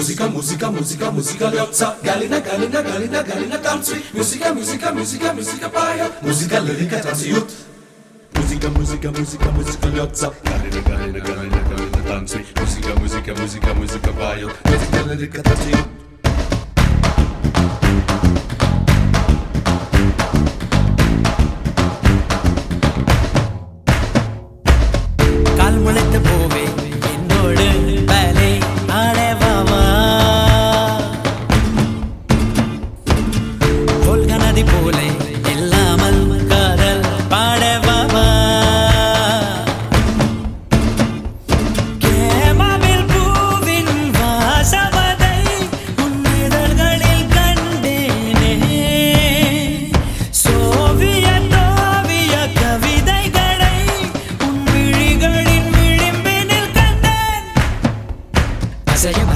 Musica, musica, musica, musica liozza Galina, galina, galina, galina tanzi Musica, musica, musica, musica paia. Musica lirica tanzi ut Musica, musica, musica, musica liozza Galina, galina, galina, galina tanzi Musica, musica, musica, musica paia. Musica lirica tanzi ut बोले।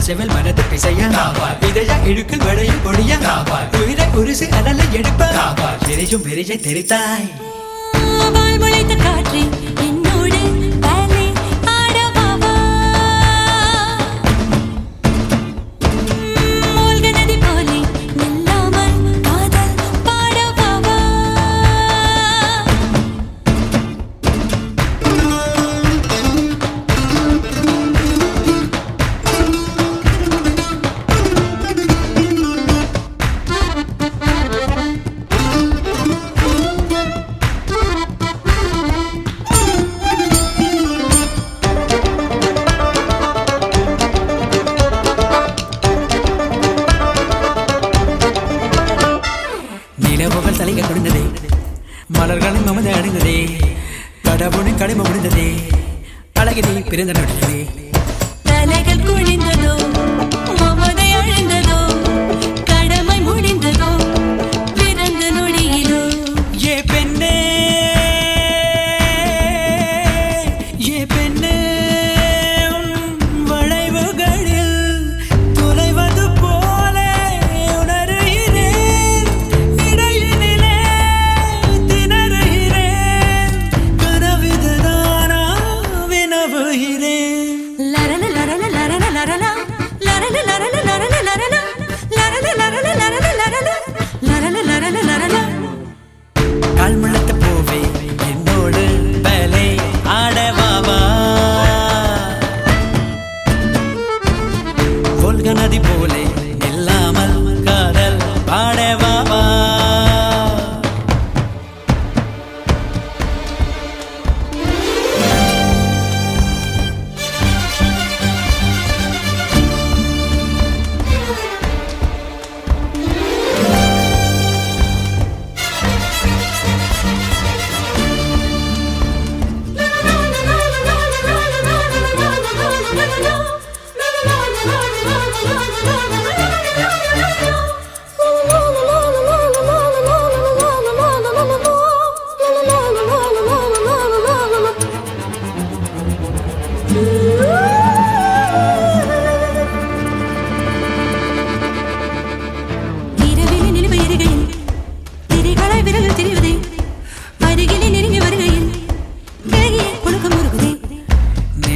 செவல் மனது பிசைய? இதய இழுக்கு வடையில் பொடிய? உயிர குருசு அதல எடுப்ப? விரையும் விரையை தெரித்தாய் வாய்மொழித்த காற்றே மலர்களும் மமத அடைந்ததே கடவுளின் கடமை முடிந்ததே அழகிலே பிறந்த நடந்ததே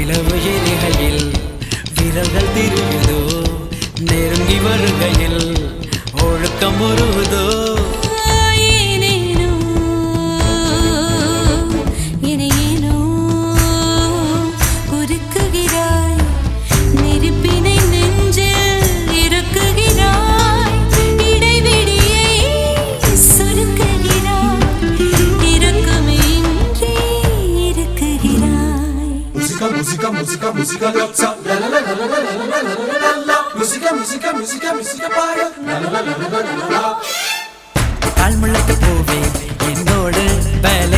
நிலவு எரிகையில் விரல்கள் திரியுதோ? நெருங்கி வருகையில் ஒழுக்கம் உருகுதோ? Musica gozza, lotca La la la la la la la la la la la la musica musica musica musica paja La la la la la la la la கால் முளைத்த பூவே என்னோடு பலே